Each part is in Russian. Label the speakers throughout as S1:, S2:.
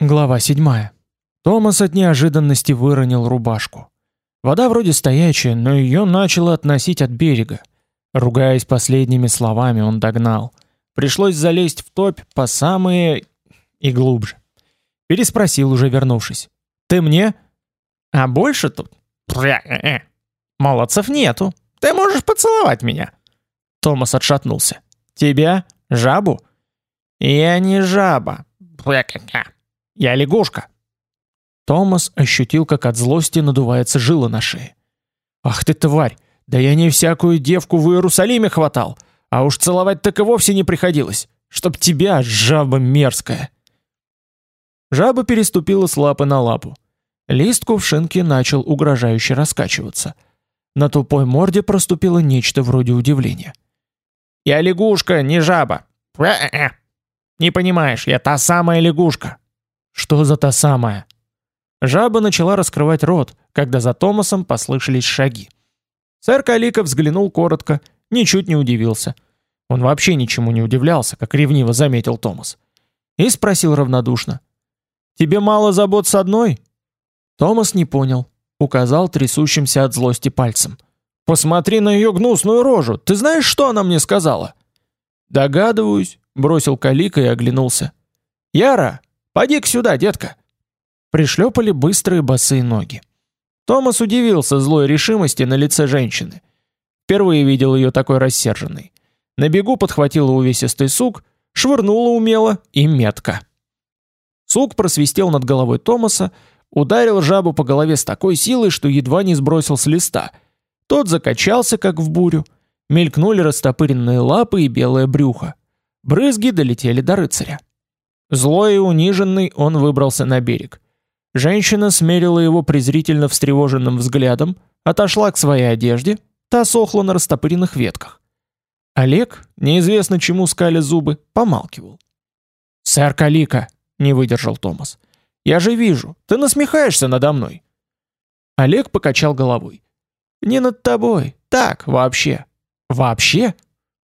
S1: Глава 7. Томас от неожиданности выронил рубашку. Вода вроде стоячая, но ее начало относить от берега. Ругаясь последними словами, он догнал. Пришлось залезть в топь по самые и глубже. Переспросил уже вернувшись: "Ты мне? А больше тут молодцев нету. Ты можешь поцеловать меня?" Томас отшатнулся. "Тебя? Жабу?" "Я не жаба. Я лягушка. Томас ощутил, как от злости надувается жила на шее. Ах ты тварь! Да я не всякую девку в Иерусалиме хватал, а уж целовать так и вовсе не приходилось, чтоб тебя, жаба мерзкая. Жаба переступила с лапы на лапу. Лист кувшинки начал угрожающе раскачиваться. На тупой морде проступило нечто вроде удивления. «Я лягушка, не жаба!» «Не понимаешь, я та самая лягушка!» Что за та самая? Жаба начала раскрывать рот, когда за Томасом послышались шаги. Сэр Калика взглянул коротко, ничуть не удивился. Он вообще ничему не удивлялся, как ревниво заметил Томас. И спросил равнодушно. «Тебе мало забот с одной?» Томас не понял, указал трясущимся от злости пальцем. «Посмотри на ее гнусную рожу! Ты знаешь, что она мне сказала?» «Догадываюсь», — бросил Калика и оглянулся. «Яра, Поди-ка сюда, детка!» Пришлепали быстрые босые ноги. Томас удивился злой решимости на лице женщины. Впервые видел ее такой рассерженной. На бегу подхватила увесистый сук, швырнула умело и метко. Сук просвистел над головой Томаса, ударил жабу по голове с такой силой, что едва не сбросил с листа. Тот закачался, как в бурю. Мелькнули растопыренные лапы и белое брюхо. Брызги долетели до рыцаря. Злой и униженный, он выбрался на берег. Женщина смерила его презрительно встревоженным взглядом, отошла к своей одежде, та сохла на растопыренных ветках. Олег, неизвестно чему скали зубы, помалкивал. «Сэр Калика», — не выдержал Томас, — «я же вижу, ты насмехаешься надо мной». Олег покачал головой. «Не над тобой, так, вообще». «Вообще?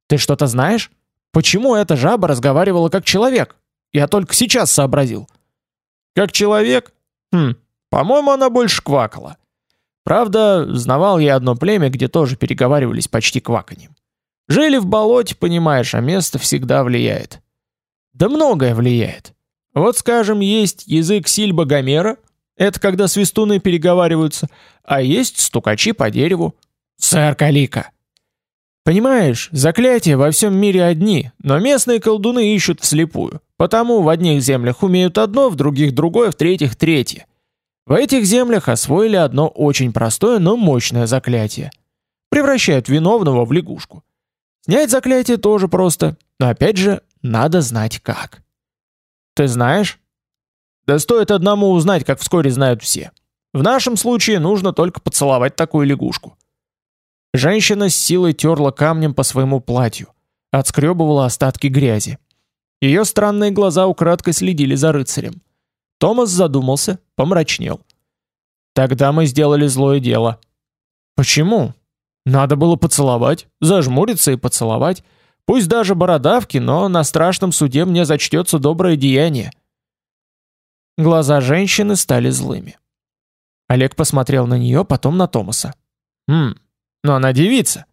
S1: Ты что-то знаешь? Почему эта жаба разговаривала как человек?» Я только сейчас сообразил. Как человек? Хм, по-моему, она больше квакала. Правда, знавал я одно племя, где тоже переговаривались почти кваканьем. Жили в болоте, понимаешь, а место всегда влияет. Да многое влияет. Вот, скажем, есть язык Сильба Гомера, это когда свистуны переговариваются, а есть стукачи по дереву. Сэр Калика. Понимаешь, заклятия во всем мире одни, но местные колдуны ищут вслепую. Потому в одних землях умеют одно, в других другое, в третьих третье. В этих землях освоили одно очень простое, но мощное заклятие. Превращают виновного в лягушку. Снять заклятие тоже просто, но опять же, надо знать как. Ты знаешь? Да стоит одному узнать, как вскоре знают все. В нашем случае нужно только поцеловать такую лягушку. Женщина с силой терла камнем по своему платью, отскребывала остатки грязи. Ее странные глаза украдкой следили за рыцарем. Томас задумался, помрачнел. Тогда мы сделали злое дело. Почему? Надо было поцеловать, зажмуриться и поцеловать. Пусть даже бородавки, но на страшном суде мне зачтется доброе деяние. Глаза женщины стали злыми. Олег посмотрел на нее, потом на Томаса. Хм, но она девица.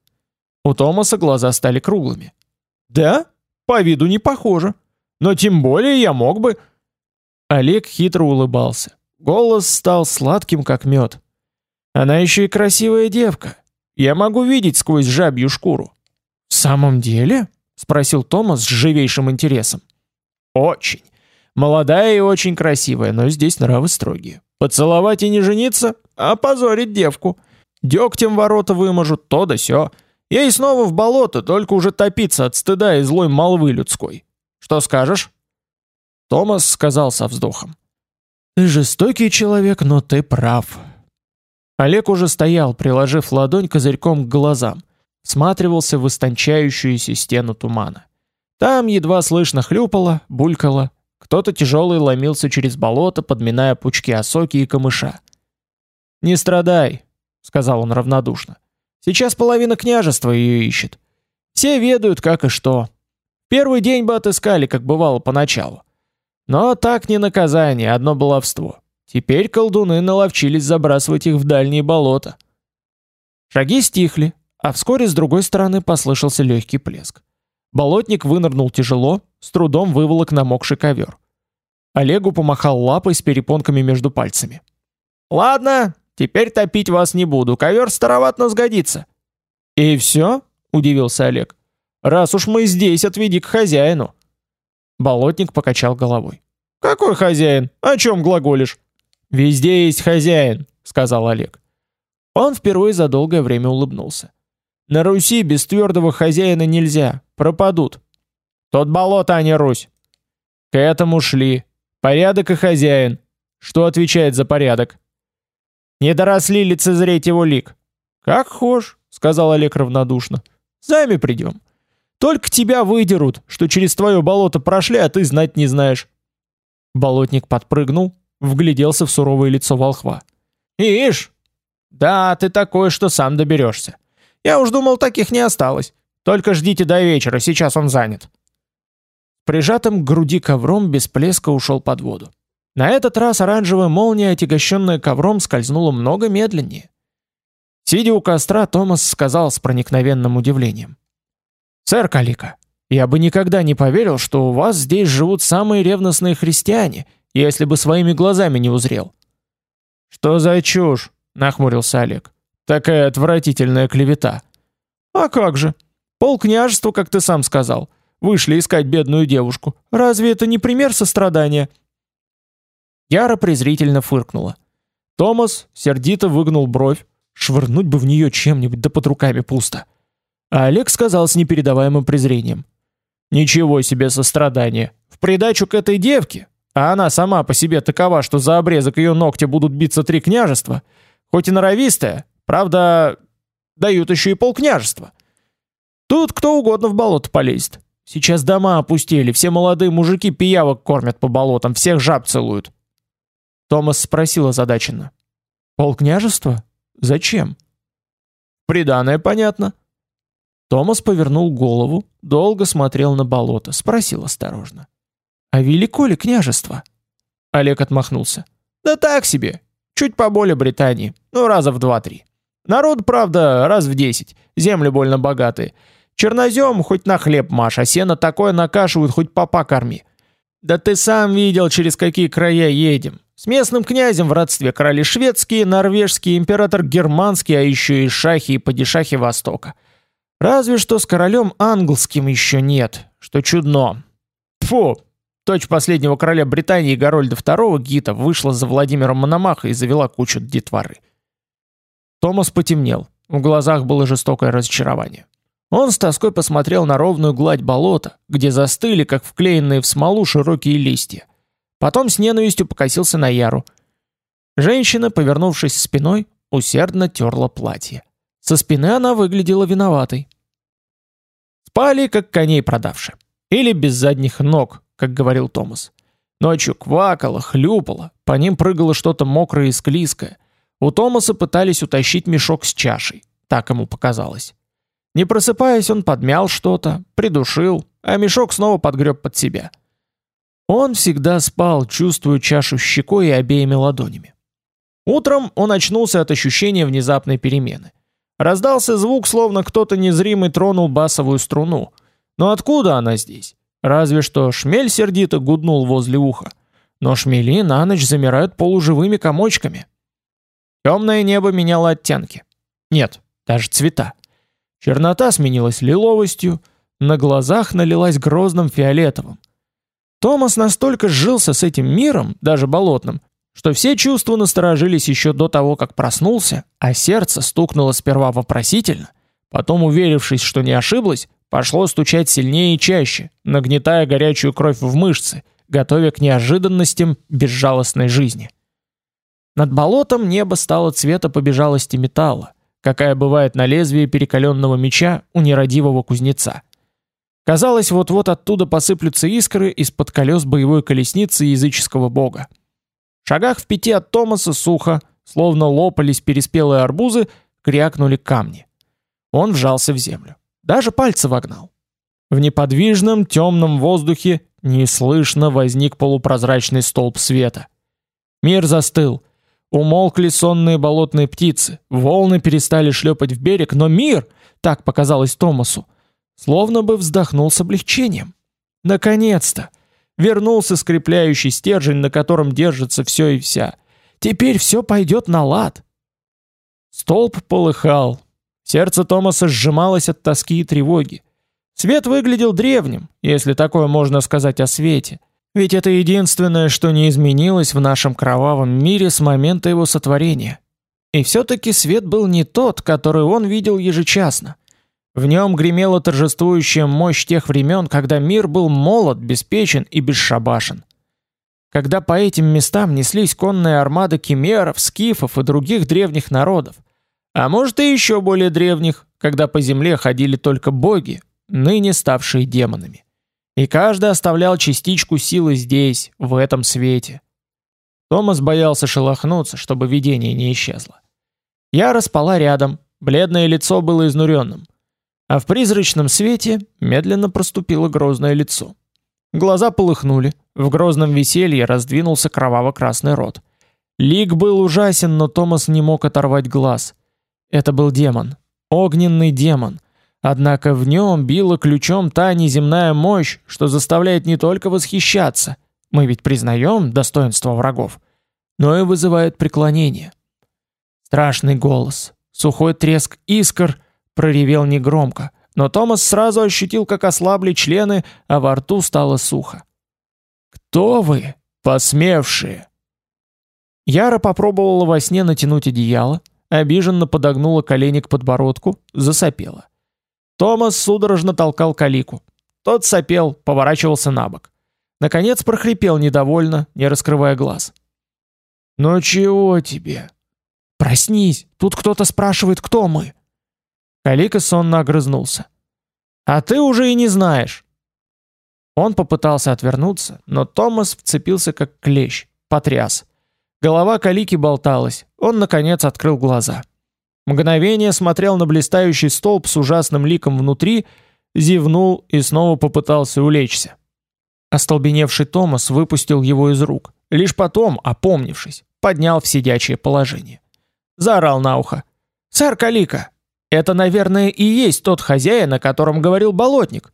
S1: У Томаса глаза стали круглыми. Да? По виду не похоже. Но тем более я мог бы... Олег хитро улыбался. Голос стал сладким, как мед. Она еще и красивая девка. Я могу видеть сквозь жабью шкуру. В самом деле? Спросил Томас с живейшим интересом. Очень. Молодая и очень красивая, но здесь нравы строгие. Поцеловать и не жениться? а позорить девку. Дегтем ворота выможут, то да сё. Ей снова в болото, только уже топиться от стыда и злой молвы людской. Что скажешь? Томас сказал со вздохом. Ты жестокий человек, но ты прав. Олег уже стоял, приложив ладонь козырьком к глазам, всматривался в истончающуюся стену тумана. Там едва слышно хлюпало, булькало, кто-то тяжелый ломился через болото, подминая пучки осоки и камыша. «Не страдай», сказал он равнодушно. Сейчас половина княжества ее ищет. Все ведают, как и что. Первый день бы отыскали, как бывало поначалу. Но так не наказание, одно баловство. Теперь колдуны наловчились забрасывать их в дальние болота. Шаги стихли, а вскоре с другой стороны послышался легкий плеск. Болотник вынырнул тяжело, с трудом выволок намокший ковер. Олегу помахал лапой с перепонками между пальцами. «Ладно, теперь топить вас не буду, ковер староват, но сгодится». «И все?» — удивился Олег. «Раз уж мы здесь, отведи к хозяину». Болотник покачал головой. «Какой хозяин? О чем глаголишь?» «Везде есть хозяин», — сказал Олег. Он впервые за долгое время улыбнулся. «На Руси без твердого хозяина нельзя, пропадут. Тот болото, а не Русь». К этому шли. Порядок и хозяин. Что отвечает за порядок? Не доросли лицезреть его лик. «Как хошь», — сказал Олег равнодушно. «Сами придем. Только тебя выдерут, что через твое болото прошли, а ты знать не знаешь». Болотник подпрыгнул, вгляделся в суровое лицо волхва. «Ишь! Да, ты такой, что сам доберешься. Я уж думал, таких не осталось. Только ждите до вечера, сейчас он занят». Прижатым к груди ковром без плеска ушел под воду. На этот раз оранжевая молния, отягощенная ковром, скользнула много медленнее. Сидя у костра, Томас сказал с проникновенным удивлением. «Сэр Калика, я бы никогда не поверил, что у вас здесь живут самые ревностные христиане, если бы своими глазами не узрел». «Что за чушь?» — нахмурился Олег. «Такая отвратительная клевета». «А как же? Пол княжества, как ты сам сказал, вышли искать бедную девушку. Разве это не пример сострадания?» Яра презрительно фыркнула. Томас сердито выгнул бровь, швырнуть бы в нее чем-нибудь, да под руками пусто. А Олег сказал с непередаваемым презрением. «Ничего себе сострадание! В придачу к этой девке, а она сама по себе такова, что за обрезок ее ногтя будут биться три княжества, хоть и норовистая, правда, дают еще и полкняжества. Тут кто угодно в болото полезет. Сейчас дома опустели, все молодые мужики пиявок кормят по болотам, всех жаб целуют». Томас спросил озадаченно. «Полкняжества? Зачем?» «Приданное, понятно». Томас повернул голову, долго смотрел на болото, спросил осторожно. «А велико ли княжество?» Олег отмахнулся. «Да так себе. Чуть поболее Британии. Ну, раза в два-три. Народ, правда, раз в десять. Земли больно богатые. Чернозем хоть на хлеб маш, а сено такое накашивают, хоть папа корми. Да ты сам видел, через какие края едем. С местным князем в родстве короли шведские, норвежские, император германский, а еще и шахи и падишахи Востока. Разве что с королем англским еще нет, что чудно. Фу, дочь последнего короля Британии Гарольда II Гита вышла за Владимиром Мономаха и завела кучу детворы. Томас потемнел, в глазах было жестокое разочарование. Он с тоской посмотрел на ровную гладь болота, где застыли, как вклеенные в смолу широкие листья. Потом с ненавистью покосился на Яру. Женщина, повернувшись спиной, усердно терла платье. Со спины она выглядела виноватой. Спали, как коней продавши. Или без задних ног, как говорил Томас. Ночью квакало, хлюпало, по ним прыгало что-то мокрое и склизкое. У Томаса пытались утащить мешок с чашей. Так ему показалось. Не просыпаясь, он подмял что-то, придушил, а мешок снова подгреб под себя. Он всегда спал, чувствуя чашу щекой и обеими ладонями. Утром он очнулся от ощущения внезапной перемены. Раздался звук, словно кто-то незримый тронул басовую струну. Но откуда она здесь? Разве что шмель сердито гуднул возле уха. Но шмели на ночь замирают полуживыми комочками. Темное небо меняло оттенки. Нет, даже цвета. Чернота сменилась лиловостью, на глазах налилась грозным фиолетовым. Томас настолько сжился с этим миром, даже болотным, что все чувства насторожились еще до того, как проснулся, а сердце стукнуло сперва вопросительно, потом, уверившись, что не ошиблось, пошло стучать сильнее и чаще, нагнетая горячую кровь в мышцы, готовя к неожиданностям безжалостной жизни. Над болотом небо стало цвета побежалости металла, какая бывает на лезвии перекаленного меча у нерадивого кузнеца. Казалось, вот-вот оттуда посыплются искры из-под колес боевой колесницы языческого бога. В шагах в пяти от Томаса сухо, словно лопались переспелые арбузы, крякнули камни. Он вжался в землю. Даже пальцы вогнал. В неподвижном темном воздухе неслышно возник полупрозрачный столб света. Мир застыл. Умолкли сонные болотные птицы, волны перестали шлепать в берег, но мир, так показалось Томасу, словно бы вздохнул с облегчением. Наконец-то! Вернулся скрепляющий стержень, на котором держится все и вся. Теперь все пойдет на лад. Столб полыхал. Сердце Томаса сжималось от тоски и тревоги. Свет выглядел древним, если такое можно сказать о свете. Ведь это единственное, что не изменилось в нашем кровавом мире с момента его сотворения. И все-таки свет был не тот, который он видел ежечасно. В нем гремела торжествующая мощь тех времен, когда мир был молод, беспечен и бесшабашен. Когда по этим местам неслись конные армады кемеров, скифов и других древних народов, а может и еще более древних, когда по земле ходили только боги, ныне ставшие демонами. И каждый оставлял частичку силы здесь, в этом свете. Томас боялся шелохнуться, чтобы видение не исчезло. Я распала рядом, бледное лицо было изнуренным. А в призрачном свете медленно проступило грозное лицо. Глаза полыхнули, в грозном веселье раздвинулся кроваво-красный рот. Лик был ужасен, но Томас не мог оторвать глаз. Это был демон, огненный демон, Однако в нем била ключом та неземная мощь, что заставляет не только восхищаться, мы ведь признаем достоинство врагов, но и вызывает преклонение. Страшный голос, сухой треск искр проревел негромко, но Томас сразу ощутил, как ослабли члены, а во рту стало сухо. «Кто вы, посмевшие?» Яра попробовала во сне натянуть одеяло, обиженно подогнула колени к подбородку, засопела. Томас судорожно толкал калику. Тот сопел, поворачивался на бок. Наконец прохрипел недовольно, не раскрывая глаз. «Ну чего тебе?» «Проснись, тут кто-то спрашивает, кто мы». Калика сонно огрызнулся. «А ты уже и не знаешь». Он попытался отвернуться, но Томас вцепился как клещ, потряс. Голова Калики болталась, он, наконец, открыл глаза. Мгновение смотрел на блистающий столб с ужасным ликом внутри, зевнул и снова попытался улечься. Остолбеневший Томас выпустил его из рук. Лишь потом, опомнившись, поднял в сидячее положение. Заорал на ухо. «Сэр Калика, это, наверное, и есть тот хозяин, о котором говорил болотник».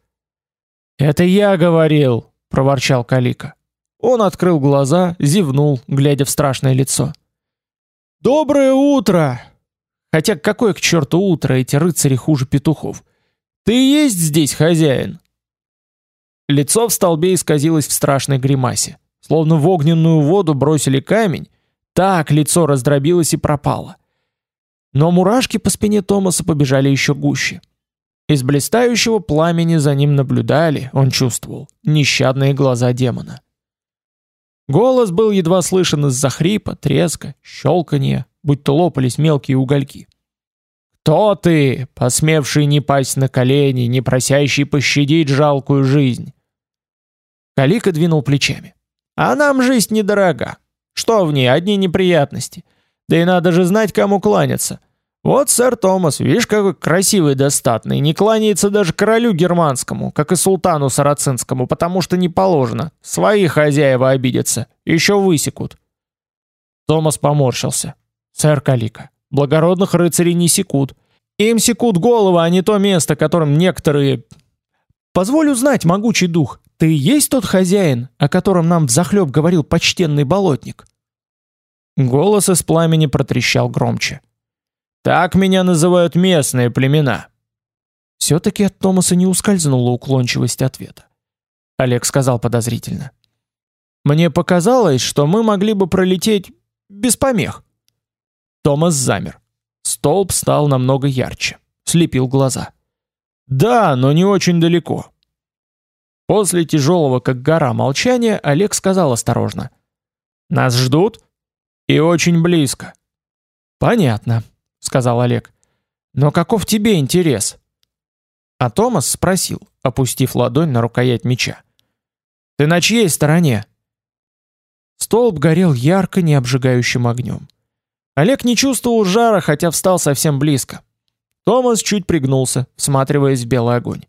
S1: «Это я говорил», — проворчал Калика. Он открыл глаза, зевнул, глядя в страшное лицо. «Доброе утро!» Хотя какое к черту утро, эти рыцари хуже петухов. Ты есть здесь хозяин? Лицо в столбе исказилось в страшной гримасе. Словно в огненную воду бросили камень, так лицо раздробилось и пропало. Но мурашки по спине Томаса побежали еще гуще. Из блистающего пламени за ним наблюдали, он чувствовал, нещадные глаза демона. Голос был едва слышен из-за хрипа, треска, щелканья, будто лопались мелкие угольки. «Кто ты, посмевший не пасть на колени, не просящий пощадить жалкую жизнь?» Калика двинул плечами. «А нам жизнь недорога. Что в ней, одни неприятности. Да и надо же знать, кому кланяться. Вот сэр Томас, видишь, какой красивый достатный, не кланяется даже королю германскому, как и султану сарацинскому, потому что не положено. Свои хозяева обидятся, еще высекут». Томас поморщился. Сэр Калика, благородных рыцарей не секут. Им секут головы, а не то место, которым некоторые... Позволь узнать, могучий дух, ты есть тот хозяин, о котором нам взахлеб говорил почтенный болотник?» Голос из пламени протрещал громче. «Так меня называют местные племена». Все-таки от Томаса не ускользнула уклончивость ответа. Олег сказал подозрительно. «Мне показалось, что мы могли бы пролететь без помех». Томас замер. Столб стал намного ярче. Слепил глаза. «Да, но не очень далеко». После тяжелого, как гора, молчания Олег сказал осторожно. «Нас ждут?» «И очень близко». «Понятно», — сказал Олег. «Но каков тебе интерес?» А Томас спросил, опустив ладонь на рукоять меча. «Ты на чьей стороне?» Столб горел ярко необжигающим огнем. Олег не чувствовал жара, хотя встал совсем близко. Томас чуть пригнулся, всматриваясь в белый огонь.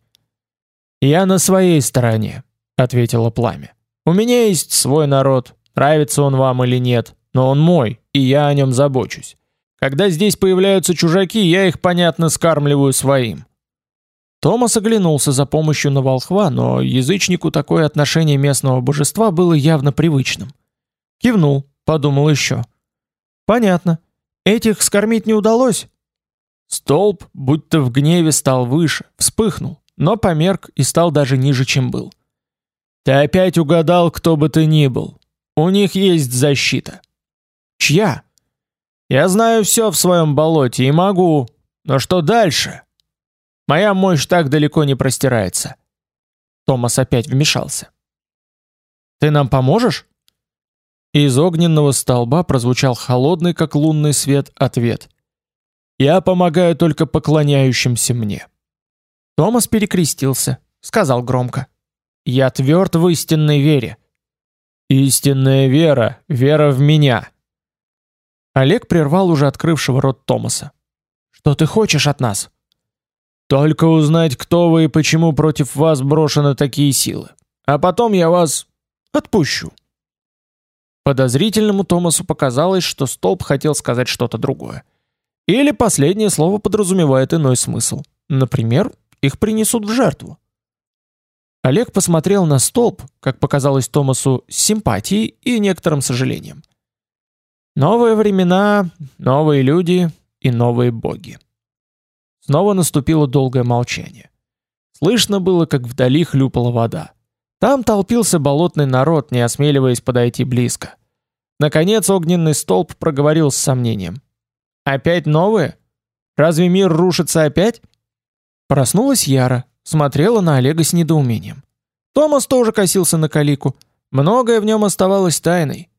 S1: «Я на своей стороне», — ответило пламя. У меня есть свой народ, нравится он вам или нет, но он мой, и я о нем забочусь. Когда здесь появляются чужаки, я их, понятно, скармливаю своим. Томас оглянулся за помощью на волхва, но язычнику такое отношение местного божества было явно привычным. Кивнул, подумал еще. Понятно. Этих скормить не удалось? Столб, будто в гневе стал выше, вспыхнул, но померк и стал даже ниже, чем был. Ты опять угадал, кто бы ты ни был. У них есть защита. Чья? Я знаю все в своем болоте и могу. Но что дальше? Моя мощь так далеко не простирается. Томас опять вмешался. Ты нам поможешь? Из огненного столба прозвучал холодный, как лунный свет, ответ. Я помогаю только поклоняющимся мне. Томас перекрестился, сказал громко: "Я тверд в истинной вере. Истинная вера, вера в меня". Олег прервал уже открывшего рот Томаса. Что ты хочешь от нас? Только узнать, кто вы и почему против вас брошены такие силы. А потом я вас отпущу. Подозрительному Томасу показалось, что Столб хотел сказать что-то другое. Или последнее слово подразумевает иной смысл. Например, их принесут в жертву. Олег посмотрел на Столб, как показалось Томасу, с симпатией и некоторым сожалением. Новые времена, новые люди и новые боги. Снова наступило долгое молчание. Слышно было, как вдали хлюпала вода. Там толпился болотный народ, не осмеливаясь подойти близко. Наконец огненный столб проговорил с сомнением. «Опять новые? Разве мир рушится опять?» Проснулась Яра, смотрела на Олега с недоумением. Томас тоже косился на Калику. Многое в нем оставалось тайной.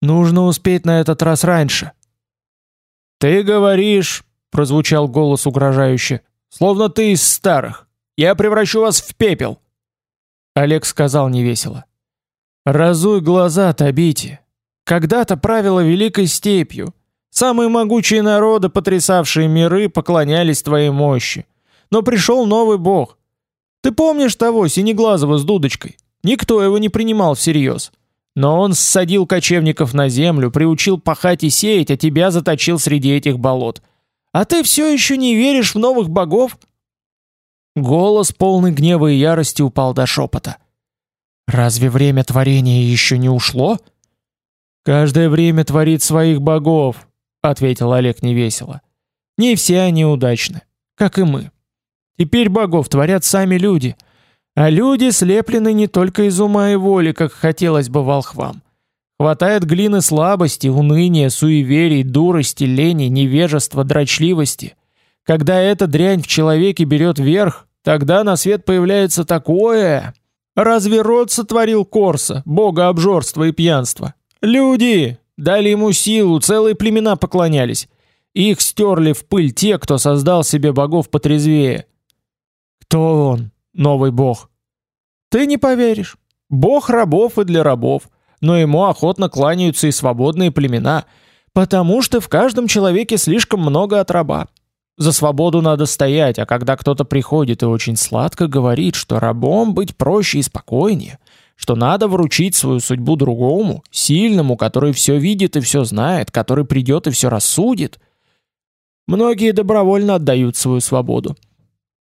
S1: «Нужно успеть на этот раз раньше». «Ты говоришь», — прозвучал голос угрожающе, — «словно ты из старых. Я превращу вас в пепел». Олег сказал невесело. «Разуй глаза, Табити. Когда-то правила великой степью. Самые могучие народы, потрясавшие миры, поклонялись твоей мощи. Но пришел новый бог. Ты помнишь того синеглазого с дудочкой? Никто его не принимал всерьез. Но он ссадил кочевников на землю, приучил пахать и сеять, а тебя заточил среди этих болот. А ты все еще не веришь в новых богов? Голос, полный гнева и ярости, упал до шепота. «Разве время творения еще не ушло?» «Каждое время творит своих богов», — ответил Олег невесело. «Не все они удачны, как и мы. Теперь богов творят сами люди, а люди слеплены не только из ума и воли, как хотелось бы волхвам. Хватает глины слабости, уныния, суеверий, дурости, лени, невежества, дрочливости. Когда эта дрянь в человеке берет верх, Тогда на свет появляется такое. Разве род сотворил Корса, бога обжорства и пьянства? Люди дали ему силу, целые племена поклонялись. Их стерли в пыль те, кто создал себе богов потрезвее. Кто он, новый бог? Ты не поверишь. Бог рабов и для рабов, но ему охотно кланяются и свободные племена, потому что в каждом человеке слишком много от раба. За свободу надо стоять, а когда кто-то приходит и очень сладко говорит, что рабом быть проще и спокойнее, что надо вручить свою судьбу другому, сильному, который все видит и все знает, который придет и все рассудит, многие добровольно отдают свою свободу.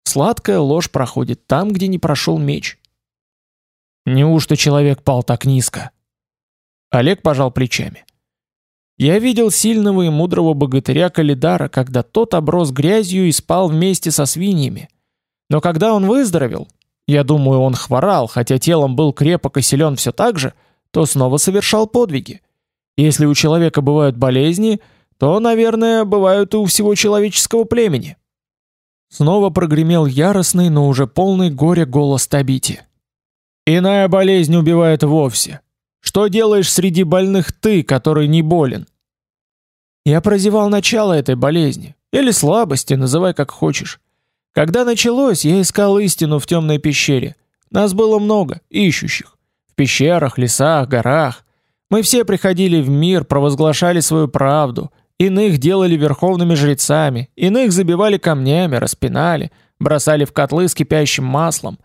S1: Сладкая ложь проходит там, где не прошел меч. Неужто человек пал так низко? Олег пожал плечами. Я видел сильного и мудрого богатыря Калидара, когда тот оброс грязью и спал вместе со свиньями. Но когда он выздоровел, я думаю, он хворал, хотя телом был крепок и силен все так же, то снова совершал подвиги. Если у человека бывают болезни, то, наверное, бывают и у всего человеческого племени. Снова прогремел яростный, но уже полный горя голос Табити. Иная болезнь убивает вовсе. Что делаешь среди больных ты, который не болен? Я прозевал начало этой болезни, или слабости, называй как хочешь. Когда началось, я искал истину в темной пещере. Нас было много, ищущих. В пещерах, лесах, горах. Мы все приходили в мир, провозглашали свою правду. Иных делали верховными жрецами, иных забивали камнями, распинали, бросали в котлы с кипящим маслом.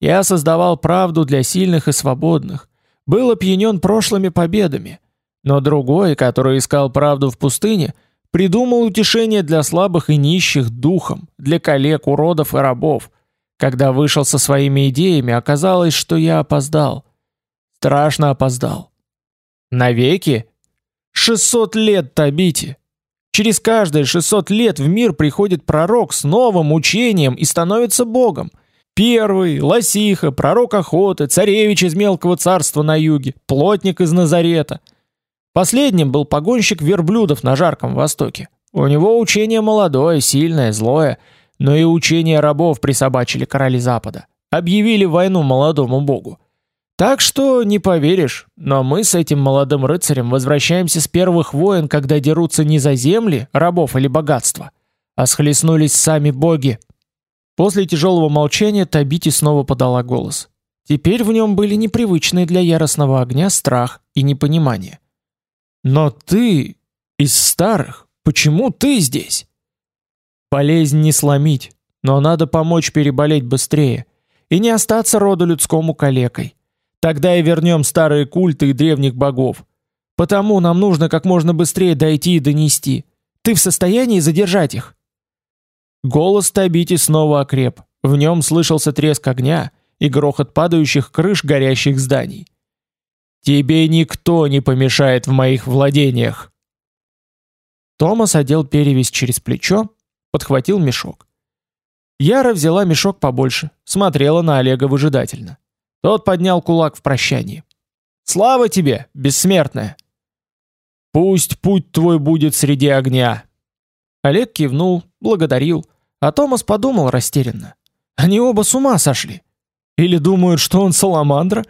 S1: Я создавал правду для сильных и свободных, был опьянен прошлыми победами. Но другой, который искал правду в пустыне, придумал утешение для слабых и нищих духом, для коллег, уродов и рабов. Когда вышел со своими идеями, оказалось, что я опоздал. Страшно опоздал. Навеки? 600 лет Табити. Через каждые 600 лет в мир приходит пророк с новым учением и становится богом. Первый, Лосиха, пророк охоты, царевич из мелкого царства на юге, плотник из Назарета. Последним был погонщик верблюдов на жарком востоке. У него учение молодое, сильное, злое, но и учение рабов присобачили короли Запада. Объявили войну молодому богу. Так что не поверишь, но мы с этим молодым рыцарем возвращаемся с первых войн, когда дерутся не за земли, рабов или богатства, а схлестнулись сами боги. После тяжелого молчания Табити снова подала голос. Теперь в нем были непривычные для яростного огня страх и непонимание. «Но ты из старых, почему ты здесь?» «Болезнь не сломить, но надо помочь переболеть быстрее и не остаться роду людскому калекой. Тогда и вернем старые культы и древних богов. Потому нам нужно как можно быстрее дойти и донести. Ты в состоянии задержать их?» Голос Табити снова окреп. В нем слышался треск огня и грохот падающих крыш горящих зданий. «Тебе никто не помешает в моих владениях!» Томас одел перевязь через плечо, подхватил мешок. Яра взяла мешок побольше, смотрела на Олега выжидательно. Тот поднял кулак в прощании. «Слава тебе, бессмертная!» «Пусть путь твой будет среди огня!» Олег кивнул, благодарил, а Томас подумал растерянно. «Они оба с ума сошли! Или думают, что он саламандра?»